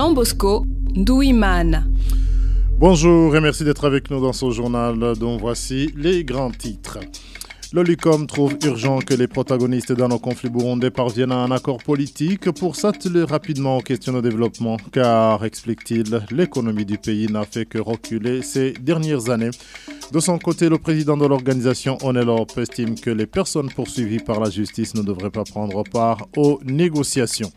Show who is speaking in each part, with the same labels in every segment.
Speaker 1: Jean Bosco Douimana.
Speaker 2: Bonjour et merci d'être avec nous dans ce journal dont voici les grands titres. L'OLICOM trouve urgent que les protagonistes dans nos conflits burundais parviennent à un accord politique pour s'atteler rapidement aux questions de développement, car, explique-t-il, l'économie du pays n'a fait que reculer ces dernières années. De son côté, le président de l'organisation Onelop estime que les personnes poursuivies par la justice ne devraient pas prendre part aux négociations.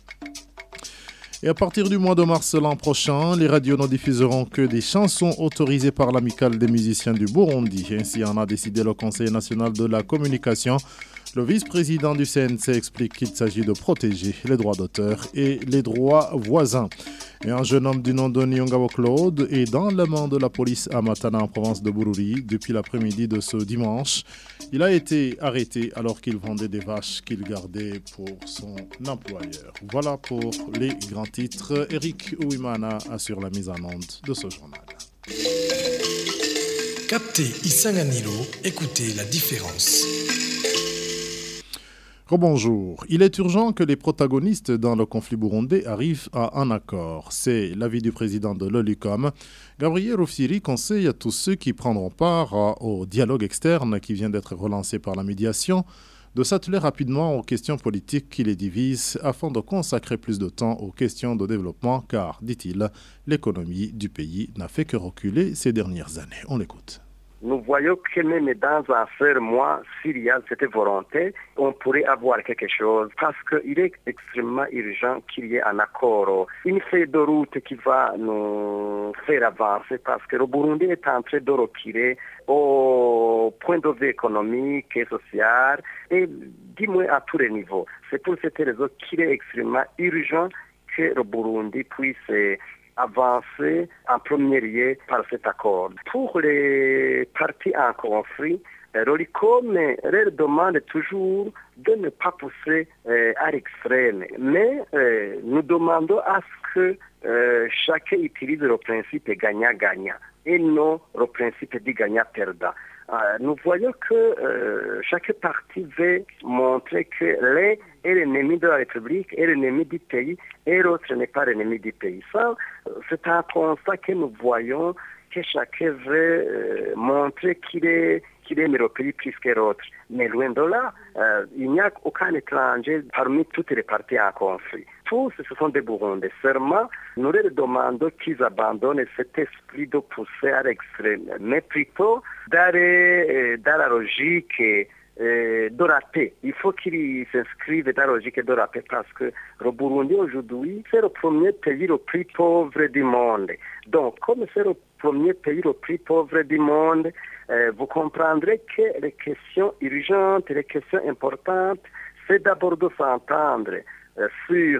Speaker 2: Et à partir du mois de mars l'an prochain, les radios ne diffuseront que des chansons autorisées par l'amicale des musiciens du Burundi. Ainsi en a décidé le Conseil national de la communication. Le vice-président du CNC explique qu'il s'agit de protéger les droits d'auteur et les droits voisins. Et un jeune homme du nom de Nyongabo Claude est dans la main de la police à Matana en province de Bururi depuis l'après-midi de ce dimanche. Il a été arrêté alors qu'il vendait des vaches qu'il gardait pour son employeur. Voilà pour les grands titres. Eric Ouimana assure la mise en onde de ce journal.
Speaker 3: Captez Isanganilo, écoutez la différence.
Speaker 2: Rebonjour. Il est urgent que les protagonistes dans le conflit burundais arrivent à un accord. C'est l'avis du président de l'OLUCOM. Gabriel Rufsiri conseille à tous ceux qui prendront part au dialogue externe qui vient d'être relancé par la médiation de s'atteler rapidement aux questions politiques qui les divisent afin de consacrer plus de temps aux questions de développement car, dit-il, l'économie du pays n'a fait que reculer ces dernières années. On l'écoute
Speaker 4: nous voyons que même dans un seul mois, s'il y a cette volonté, on pourrait avoir quelque chose parce qu'il est extrêmement urgent qu'il y ait un accord, une feuille de route qui va nous faire avancer parce que le Burundi est en train de reculer au point de vue économique et social et moins à tous les niveaux. C'est pour cette raison qu'il est extrêmement urgent que le Burundi puisse avancer en premier lieu par cet accord. Pour les partis en conflit, l'OLICOM leur demande toujours de ne pas pousser euh, à l'extrême. Mais euh, nous demandons à ce que euh, chacun utilise le principe gagnant-gagnant et non le principe du gagnant-perdant. Nous voyons que chaque parti veut montrer que l'un est l'ennemi de la République, est l'ennemi du pays, et l'autre n'est pas l'ennemi du pays. Ça, c'est un constat que nous voyons que chacun veut montrer qu'il est qu'il aime le pays plus que l'autre. Mais loin de là, il n'y a aucun étranger parmi toutes les parties en conflit. Tous, ce sont des Burundais. Seulement, nous leur demandons qu'ils abandonnent cet esprit de pousser à l'extrême, mais plutôt d'aller dans la logique de la paix. Il faut qu'ils s'inscrivent dans la logique de la paix parce que le Burundi aujourd'hui, c'est le premier pays le plus pauvre du monde. Donc, comme c'est le premier pays le plus pauvre du monde, vous comprendrez que les questions urgentes, les questions importantes, c'est d'abord de s'entendre sur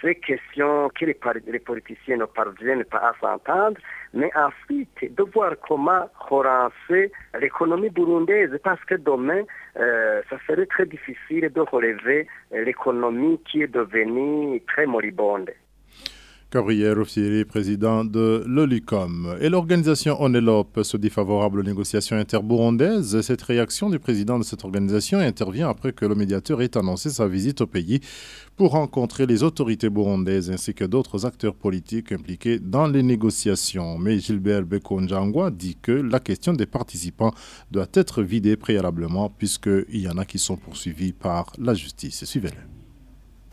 Speaker 4: ces questions que les, les, politiciens ne parviennent pas à s'entendre, mais ensuite de voir comment relancer l'économie burundaise, parce que demain, ça serait très difficile de relever l'économie qui est devenue très moribonde.
Speaker 2: Gabriel Ruffieri, président de l'OLICOM. Et l'organisation ONELOP se dit favorable aux négociations interburundaises. Cette réaction du président de cette organisation intervient après que le médiateur ait annoncé sa visite au pays pour rencontrer les autorités burundaises ainsi que d'autres acteurs politiques impliqués dans les négociations. Mais Gilbert Bekonjangwa dit que la question des participants doit être vidée préalablement puisqu'il y en a qui sont poursuivis par la justice. Suivez-le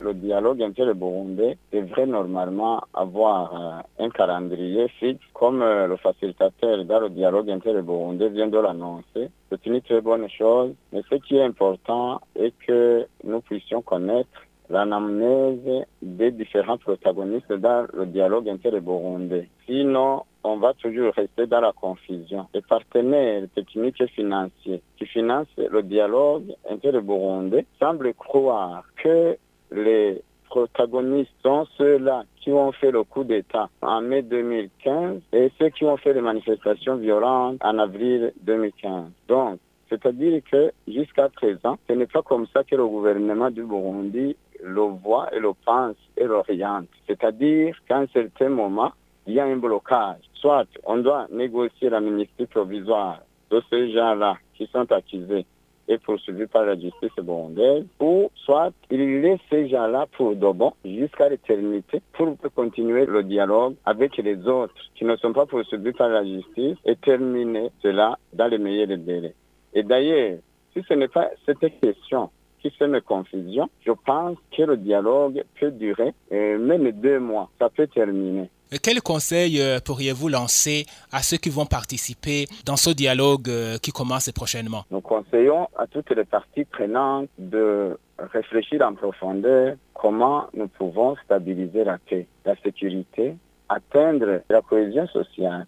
Speaker 5: le dialogue inter-burundais devrait normalement avoir euh, un calendrier fixe, comme euh, le facilitateur dans le dialogue inter-burundais vient de l'annoncer. C'est une très bonne chose, mais ce qui est important est que nous puissions connaître l'anamnèse des différents protagonistes dans le dialogue inter-burundais. Sinon, on va toujours rester dans la confusion. Les partenaires techniques et financiers qui financent le dialogue inter-burundais semblent croire que les protagonistes sont ceux-là qui ont fait le coup d'État en mai 2015 et ceux qui ont fait les manifestations violentes en avril 2015. Donc, c'est-à-dire que jusqu'à présent, ce n'est pas comme ça que le gouvernement du Burundi le voit et le pense et l'oriente. C'est-à-dire qu'à un certain moment, il y a un blocage. Soit on doit négocier la ministre provisoire de ces gens-là qui sont accusés est poursuivi par la justice burundaise, ou soit il laisse ces gens-là pour de bon jusqu'à l'éternité pour continuer le dialogue avec les autres qui ne sont pas poursuivis par la justice et terminer cela dans les meilleurs délais. Et d'ailleurs, si ce n'est pas cette question qui fait mes confusions, je pense que le dialogue peut durer euh, même deux mois. Ça peut terminer.
Speaker 6: Quel conseil euh, pourriez-vous lancer à ceux qui vont participer dans ce dialogue euh, qui commence prochainement?
Speaker 5: Nous conseillons à toutes les parties prenantes de réfléchir en profondeur comment nous pouvons stabiliser la paix, la sécurité, atteindre la cohésion sociale.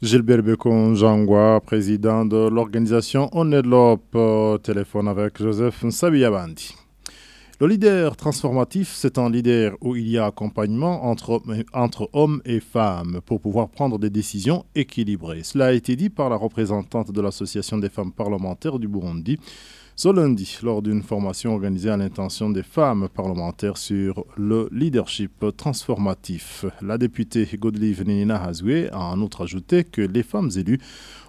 Speaker 2: Gilbert Bekon Jangwa, président de l'organisation Onelop, téléphone avec Joseph Nsabiyabandi. Le leader transformatif, c'est un leader où il y a accompagnement entre, hommes et femmes pour pouvoir prendre des décisions équilibrées. Cela a été dit par la représentante de l'Association des femmes parlementaires du Burundi ce lundi lors d'une formation organisée à l'intention des femmes parlementaires sur le leadership transformatif. La députée Godlive Nina Hazoué a en outre ajouté que les femmes élues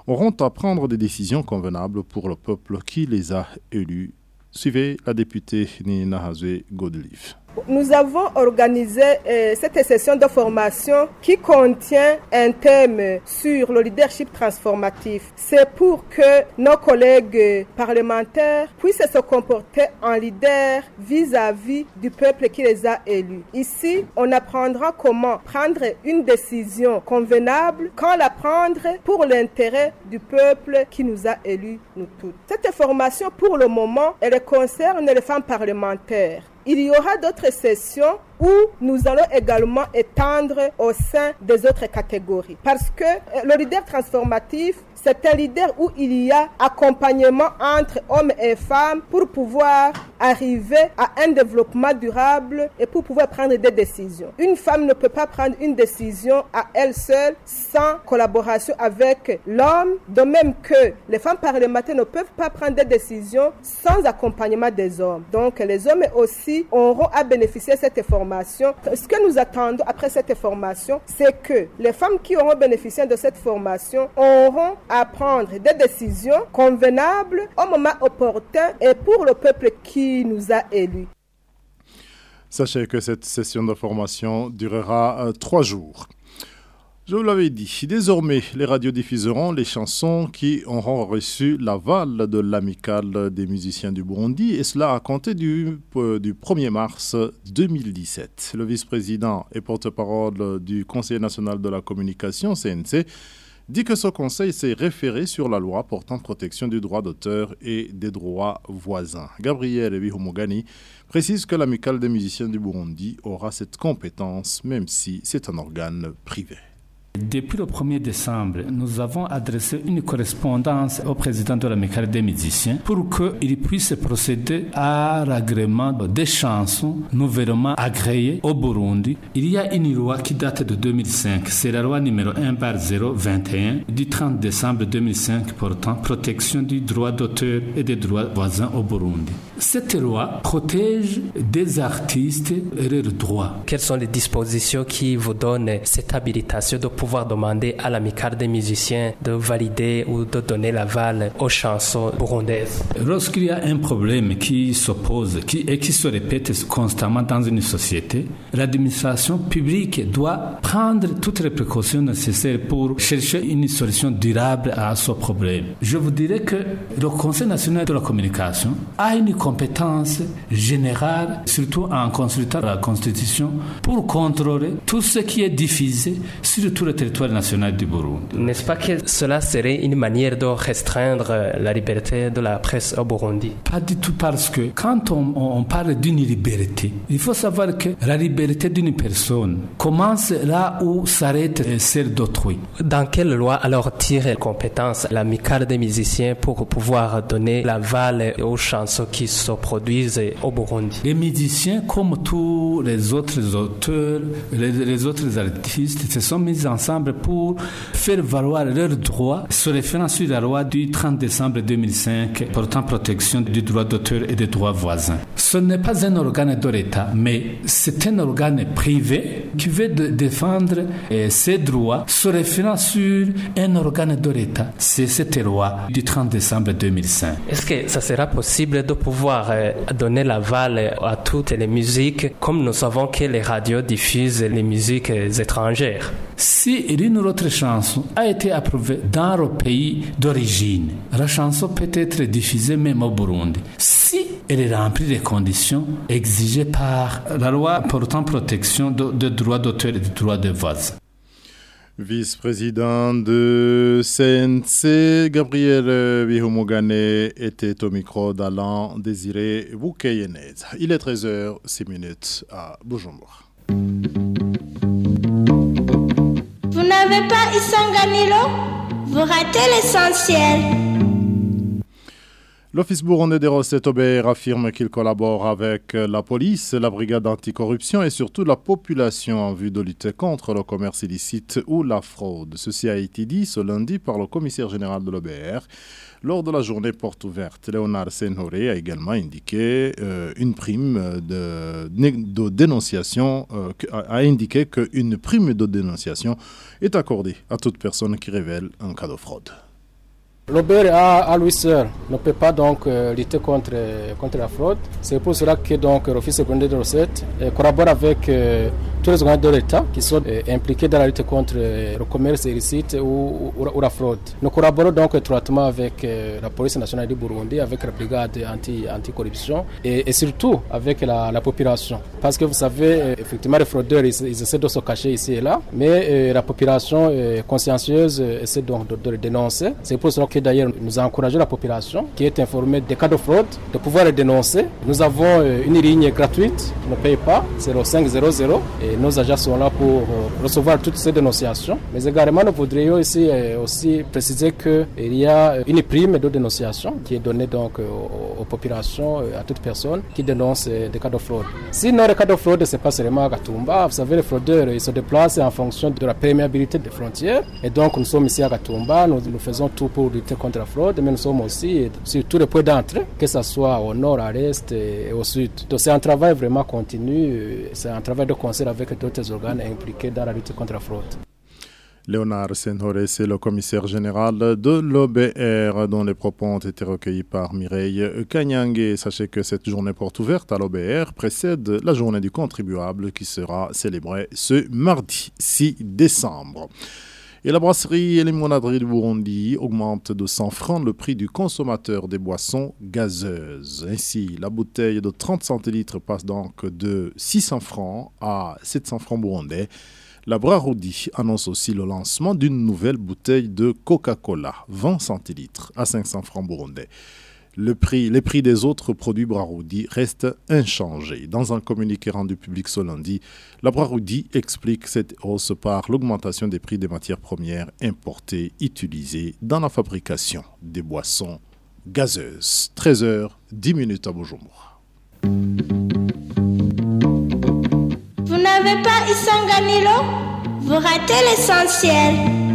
Speaker 2: auront à prendre des décisions convenables pour le peuple qui les a élues Suivez la députée Nina Hazwe Godelive.
Speaker 7: Nous avons organisé euh, cette session de formation qui contient un thème sur le leadership transformatif. C'est pour que nos collègues parlementaires puissent se comporter en leader vis-à-vis du peuple qui les a élus. Ici, on apprendra comment prendre une décision convenable, quand la prendre pour l'intérêt du peuple qui nous a élus, nous tous. Cette formation, pour le moment, elle concerne les femmes parlementaires. Il y aura d'autres sessions où nous allons également étendre au sein des autres catégories. Parce que le leader transformatif, c'est un leader où il y a accompagnement entre hommes et femmes pour pouvoir arriver à un développement durable et pour pouvoir prendre des décisions. Une femme ne peut pas prendre une décision à elle seule sans collaboration avec l'homme, de même que les femmes parlementaires ne peuvent pas prendre des décisions sans accompagnement des hommes. Donc les hommes aussi auront à bénéficier de cette formation. Ce que nous attendons après cette formation, c'est que les femmes qui auront bénéficié de cette formation auront à prendre des décisions convenables au moment opportun et pour le peuple qui nous a élus.
Speaker 2: Sachez que cette session de formation durera euh, trois jours. Je vous l'avais dit, désormais, les radios diffuseront les chansons qui auront reçu l'aval de l'amicale des musiciens du Burundi, et cela à compter du, euh, du 1er mars 2017. Le vice-président et porte-parole du Conseil national de la communication, CNC, dit que ce conseil s'est référé sur la loi portant protection du droit d'auteur et des droits voisins. Gabriel Bihomogani précise que l'amicale des musiciens du Burundi aura cette compétence, même si c'est un organe privé.
Speaker 8: Depuis le 1er décembre, nous avons adressé une correspondance au président de l'amicale des musiciens pour qu'il puisse procéder à l'agrément des chansons nouvellement agréées au Burundi. Il y a une loi qui date de 2005, c'est la loi numéro 1 par 021 du 30 décembre 2005 portant protection du droit d'auteur et des droits voisins au Burundi. Cette loi protège des artistes et leurs droits.
Speaker 9: Quelles sont les dispositions qui vous donnent cette habilitation de pouvoir demander à l'amicale des musiciens de valider ou de donner l'aval aux chansons burundaises.
Speaker 8: Lorsqu'il y a un problème qui s'oppose qui, et qui se répète constamment dans une société, l'administration publique doit prendre toutes les précautions nécessaires pour chercher une solution durable à ce problème. Je vous dirais que le Conseil national de la communication a une compétence générale, surtout en consultant la Constitution, pour contrôler tout ce qui est diffusé sur tout le territoire national du Burundi.
Speaker 9: N'est-ce pas que cela serait une manière de restreindre la liberté de la presse au Burundi?
Speaker 8: Pas du tout parce que quand on, on parle d'une liberté, il faut savoir que la liberté d'une personne commence là où s'arrête celle d'autrui.
Speaker 9: Dans quelle loi alors tire compétence l'amicale des musiciens pour pouvoir donner l'aval aux chansons qui se produisent au Burundi?
Speaker 8: Les musiciens, comme tous les autres auteurs, les, les autres artistes, se sont mis en ensemble pour faire valoir leurs droits se référant sur la loi du 30 décembre 2005 portant protection du droit d'auteur et des droits voisins. Ce n'est pas un organe de l'État, mais c'est un organe privé qui veut défendre eh, ses droits se référant sur un organe de l'État. C'est cette loi du 30 décembre 2005.
Speaker 9: Est-ce que ça sera possible de pouvoir eh, donner l'aval à toutes les musiques comme nous savons que les radios diffusent les musiques étrangères?
Speaker 8: Si une autre chanson a été approuvée dans le pays d'origine, la chanson peut être diffusée même au Burundi. Si elle remplit les conditions exigées par la loi portant protection des droits d'auteur et des droits de voix.
Speaker 2: Vice-président de CNC, Gabriel Bihomogane était au micro d'Alain Désiré Boukeyenez. Il est 13h06 à Bujumbura.
Speaker 10: Vous n'avez pas Isanganilo Vous ratez l'essentiel.
Speaker 2: L'Office burundais des recettes OBR affirme qu'il collabore avec la police, la brigade anticorruption et surtout la population en vue de lutter contre le commerce illicite ou la fraude. Ceci a été dit ce lundi par le commissaire général de l'OBR lors de la journée porte ouverte. Léonard Senhoré a également indiqué euh, une prime de, dénonciation, euh, a indiqué qu'une prime de dénonciation est accordée à toute personne qui révèle un cas de fraude.
Speaker 11: L'OBR à, lui seul ne peut pas donc euh, lutter contre, contre la fraude. C'est pour cela que l'Office de recettes collabore avec euh, tous les organes de l'État qui sont euh, impliqués dans la lutte contre le commerce illicite ou, ou, la fraude. Nous collaborons donc étroitement avec la police nationale du Burundi, avec la brigade anti-corruption et, surtout avec la, population. Parce que vous savez, effectivement, les fraudeurs, ils, essaient de se cacher ici et là, mais la population consciencieuse essaie donc de, de le dénoncer. C'est pour cela que d'ailleurs nous encourageons la population qui est informée des cas de fraude de pouvoir les dénoncer. Nous avons euh, une ligne gratuite qui ne paye pas, c'est le 500 et nos agents sont là pour euh, recevoir toutes ces dénonciations. Mais également nous voudrions ici euh, aussi préciser qu'il y a une prime de dénonciation qui est donnée donc aux, populations, à toute personne qui dénonce des cas de fraude. Sinon, les cas de fraude, c'est pas seulement à Gatumba. Vous savez, les fraudeurs, ils se déplacent en fonction de la perméabilité des frontières. Et donc, nous sommes ici à Gatumba, nous, nous faisons tout pour lutter contre la fraude, mais nous sommes aussi sur tous les points d'entrée, que ce soit au nord, à l'est et au sud. Donc c'est un travail vraiment continu, c'est un travail de concert avec d'autres organes impliqués dans la lutte contre la fraude.
Speaker 2: Léonard Senhoré, c'est le commissaire général de l'OBR dont les propos ont été recueillis par Mireille Kanyangé. Sachez que cette journée porte ouverte à l'OBR précède la journée du contribuable qui sera célébrée ce mardi 6 décembre. Et la brasserie et limonaderie de Burundi augmentent de 100 francs le prix du consommateur des boissons gazeuses. Ainsi, la bouteille de 30 centilitres passe donc de 600 francs à 700 francs burundais. La Braroudi annonce aussi le lancement d'une nouvelle bouteille de Coca-Cola, 20 centilitres, à 500 francs burundais le prix, les prix des autres produits Braroudi restent inchangés. Dans un communiqué rendu public ce lundi, la Braroudi explique cette hausse par l'augmentation des prix des matières premières importées utilisées dans la fabrication des boissons gazeuses. 13h, 10 minutes à Bujumbura.
Speaker 10: Vous n'avez pas Isanganilo Vous ratez l'essentiel.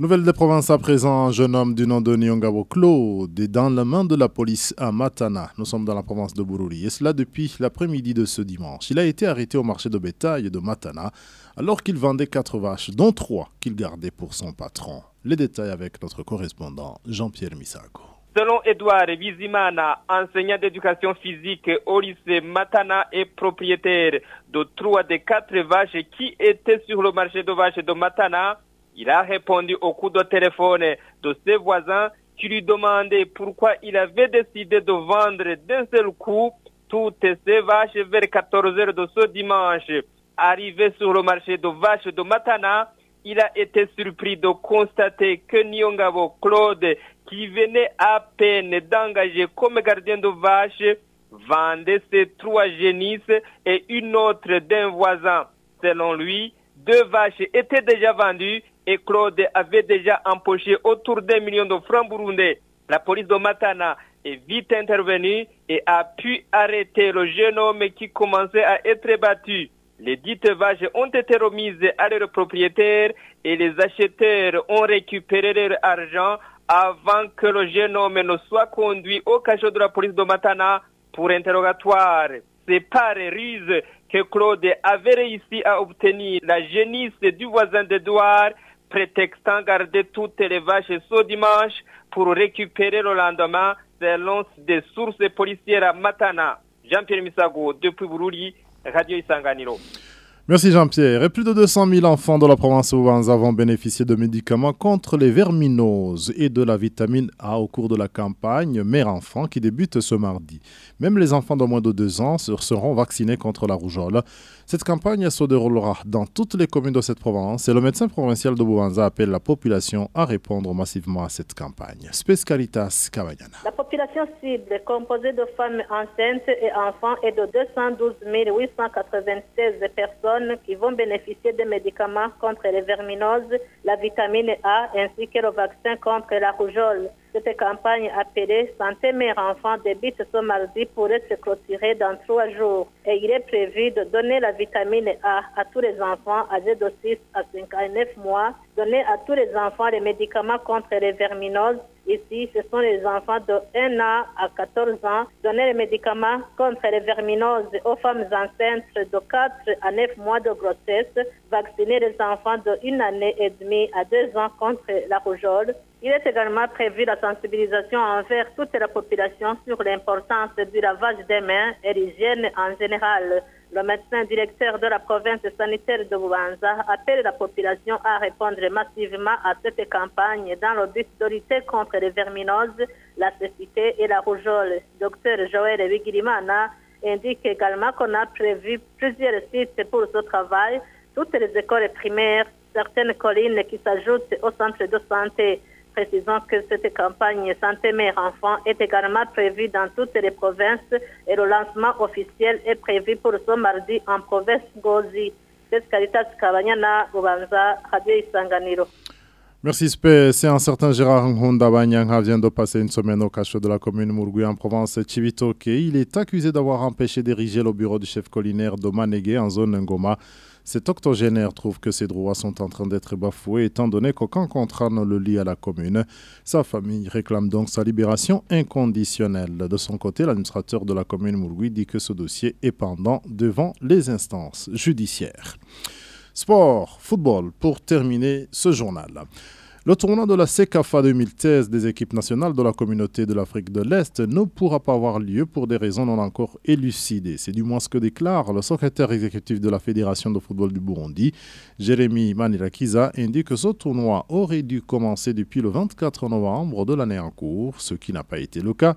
Speaker 2: Nouvelle des provinces à présent, un jeune homme du nom de Nyongabo Claude est dans la main de la police à Matana. Nous sommes dans la province de Bururi et cela depuis l'après-midi de ce dimanche. Il a été arrêté au marché de bétail de Matana alors qu'il vendait quatre vaches, dont trois qu'il gardait pour son patron. Les détails avec notre correspondant Jean-Pierre Misago.
Speaker 12: Selon Edouard Vizimana, enseignant d'éducation physique au lycée Matana et propriétaire de trois des quatre vaches qui étaient sur le marché de vaches de Matana, il a répondu au coup de téléphone de ses voisins qui lui demandaient pourquoi il avait décidé de vendre d'un seul coup toutes ses vaches vers 14 heures de ce dimanche. Arrivé sur le marché de vaches de Matana, il a été surpris de constater que Nyongabo Claude, qui venait à peine d'engager comme gardien de vaches, vendait ses trois génisses et une autre d'un voisin. Selon lui, deux vaches étaient déjà vendues et Claude avait déjà empoché autour d'un million de francs burundais. La police de Matana est vite intervenue et a pu arrêter le jeune homme qui commençait à être battu. Les dites vaches ont été remises à leurs propriétaires et les acheteurs ont récupéré leur argent avant que le jeune homme ne soit conduit au cachot de la police de Matana pour interrogatoire. C'est par ruse que Claude avait réussi à obtenir la génisse du voisin d'Edouard, prétextant garder toutes les vaches ce dimanche pour récupérer le lendemain selon des sources policières à Matana. Jean-Pierre Misago, depuis Bururi, Radio Isanganiro.
Speaker 2: Merci Jean-Pierre. Et plus de 200 000 enfants de la province Ouvanza vont bénéficier de médicaments contre les verminoses et de la vitamine A au cours de la campagne Mère-Enfant qui débute ce mardi. Même les enfants de moins de 2 ans seront vaccinés contre la rougeole. Cette campagne se déroulera dans toutes les communes de cette province et le médecin provincial de Bouvanza appelle la population à répondre massivement à cette campagne. Spescalitas Cavagana.
Speaker 13: La population cible composée de femmes enceintes et enfants est de 212 896 personnes qui vont bénéficier des médicaments contre les verminoses, la vitamine A ainsi que le vaccin contre la rougeole. Cette campagne appelée Santé Mère Enfant débute ce mardi pour être clôturée dans trois jours et il est prévu de donner la vitamine A à tous les enfants âgés de 6 à 59 mois, donner à tous les enfants les médicaments contre les verminoses. Ici, ce sont les enfants de 1 an à 14 ans, donner les médicaments contre les verminoses aux femmes enceintes de 4 à 9 mois de grossesse, vacciner les enfants de 1 année et demie à 2 ans contre la rougeole, il est également prévu la sensibilisation envers toute la population sur l'importance du lavage des mains et l'hygiène en général. Le médecin directeur de la province sanitaire de Boubanza appelle la population à répondre massivement à cette campagne dans le but de lutter contre les verminoses, la cécité et la rougeole. Docteur Joël Wigirimana indique également qu'on a prévu plusieurs sites pour ce travail, toutes les écoles primaires, certaines collines qui s'ajoutent au centre de santé. Précisons que cette campagne Santé Mère Enfant est également prévue dans toutes les provinces et le lancement officiel est prévu pour ce mardi en province Gozi.
Speaker 2: Merci. C'est un certain Gérard Honda Banyang vient de passer une semaine au cachot de la commune Mourgui en province Chivitoke. Il est accusé d'avoir empêché d'ériger le bureau du chef collinaire de Manégué en zone Ngoma. Cet octogénaire trouve que ses droits sont en train d'être bafoués étant donné qu'aucun contrat ne le lie à la commune. Sa famille réclame donc sa libération inconditionnelle. De son côté, l'administrateur de la commune Mourgui dit que ce dossier est pendant devant les instances judiciaires. Sport, football, pour terminer ce journal. Le tournoi de la CECAFA 2016 des équipes nationales de la communauté de l'Afrique de l'Est ne pourra pas avoir lieu pour des raisons non encore élucidées. C'est du moins ce que déclare le secrétaire exécutif de la Fédération de football du Burundi, Jérémy Manirakiza, indique que ce tournoi aurait dû commencer depuis le 24 novembre de l'année en cours, ce qui n'a pas été le cas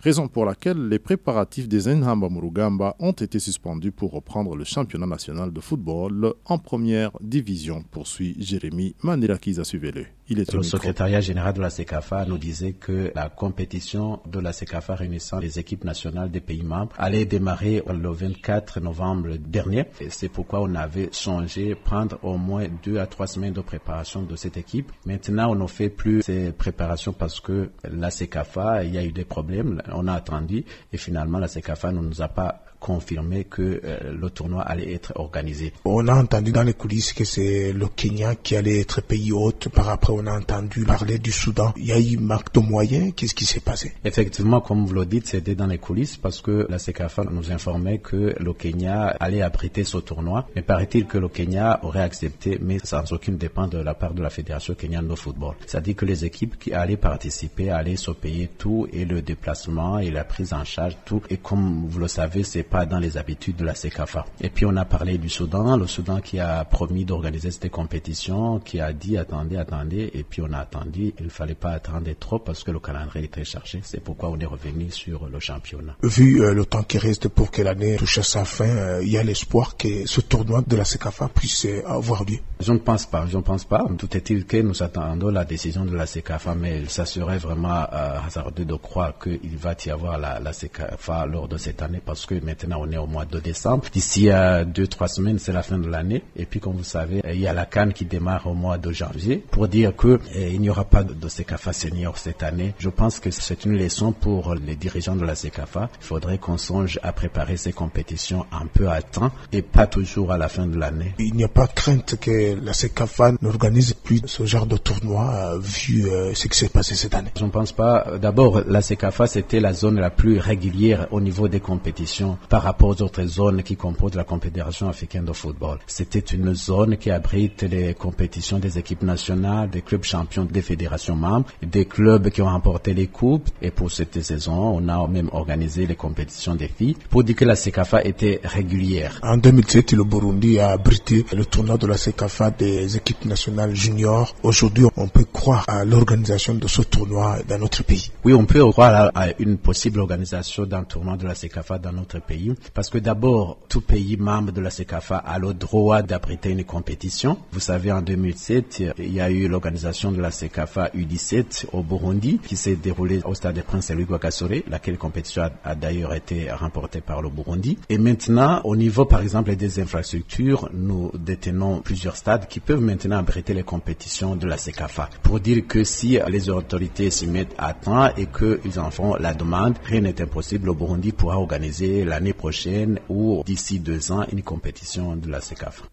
Speaker 2: raison pour laquelle les préparatifs des Enhamba Murugamba ont été suspendus pour reprendre le championnat national de football en première division, poursuit Jérémy Manirakiza. Suivez-le.
Speaker 14: Il est le secrétariat général de la CECAFA nous disait que la compétition de la CECAFA réunissant les équipes nationales des pays membres allait démarrer le 24 novembre dernier. C'est pourquoi on avait changé prendre au moins deux à trois semaines de préparation de cette équipe. Maintenant, on ne fait plus ces préparations parce que la CECAFA, il y a eu des problèmes. On a attendu et finalement la CECAFA ne nous a pas confirmé que euh, le tournoi allait être organisé.
Speaker 15: On a entendu dans les coulisses que c'est le Kenya qui allait être pays hôte. Par après, on a entendu parler du Soudan. Il y a eu marque de moyens. Qu'est-ce qui s'est passé?
Speaker 14: Effectivement, comme vous le dites, c'était dans les coulisses parce que la CECAFA nous informait que le Kenya allait abriter ce tournoi. Mais paraît-il que le Kenya aurait accepté, mais sans aucune dépense de la part de la Fédération kenyane de football. C'est-à-dire que les équipes qui allaient participer allaient se payer tout et le déplacement et la prise en charge, tout. Et comme vous le savez, c'est pas dans les habitudes de la CECAFA. Et puis on a parlé du Soudan, le Soudan qui a promis d'organiser cette compétition, qui a dit attendez, attendez, et puis on a attendu. Il ne fallait pas attendre trop parce que le calendrier est très chargé. C'est pourquoi on est revenu sur le championnat.
Speaker 15: Vu euh, le temps qui reste pour que l'année touche à sa fin, euh, il y a l'espoir que ce tournoi de la CECAFA puisse euh, avoir lieu.
Speaker 14: Je ne pense pas, je ne pense pas. Tout est-il que nous attendons la décision de la CECAFA, mais ça serait vraiment hasardeux de croire qu'il va y avoir la, la CECAFA lors de cette année parce que maintenant maintenant on est au mois de décembre. D'ici à deux, trois semaines, c'est la fin de l'année. Et puis, comme vous savez, il y a la Cannes qui démarre au mois de janvier pour dire que eh, il n'y aura pas de CECAFA senior cette année. Je pense que c'est une leçon pour les dirigeants de la CECAFA. Il faudrait qu'on songe à préparer ces compétitions un peu à temps et pas toujours à la fin de l'année.
Speaker 15: Il n'y a pas crainte que la CECAFA n'organise plus ce genre de tournoi euh, vu euh, ce qui s'est passé cette année.
Speaker 14: Je ne pense pas. D'abord, la CECAFA, c'était la zone la plus régulière au niveau des compétitions par rapport aux autres zones qui composent la Confédération africaine de football. C'était une zone qui abrite les compétitions des équipes nationales, des clubs champions des fédérations membres, des clubs qui ont remporté les coupes. Et pour cette saison, on a même organisé les compétitions des filles pour dire que la CECAFA était régulière.
Speaker 15: En 2007, le Burundi a abrité le tournoi de la CECAFA des équipes nationales juniors. Aujourd'hui, on peut croire à l'organisation de ce tournoi dans notre pays.
Speaker 14: Oui, on peut croire à une possible organisation d'un tournoi de la CECAFA dans notre pays parce que d'abord, tout pays membre de la CECAFA a le droit d'abriter une compétition. Vous savez, en 2007, il y a eu l'organisation de la CECAFA U17 au Burundi qui s'est déroulée au stade de Prince Louis Guakasore, laquelle compétition a, a d'ailleurs été remportée par le Burundi. Et maintenant, au niveau, par exemple, des infrastructures, nous détenons plusieurs stades qui peuvent maintenant abriter les compétitions de la CECAFA. Pour dire que si les autorités s'y mettent à temps et qu'ils en font la demande, rien n'est impossible. Le Burundi pourra organiser l'année prochaine ou d'ici deux ans une compétition de la CECAFA.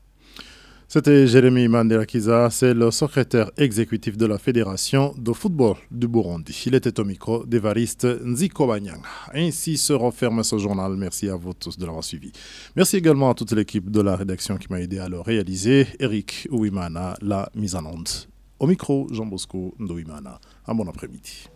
Speaker 2: C'était Jérémy Mandelakiza, c'est le secrétaire exécutif de la Fédération de football du Burundi. Il était au micro d'Evariste Nziko Ainsi se referme ce journal. Merci à vous tous de l'avoir suivi. Merci également à toute l'équipe de la rédaction qui m'a aidé à le réaliser. Eric Ouimana, la mise en onde. Au micro, Jean Bosco Ndouimana. Un bon après-midi.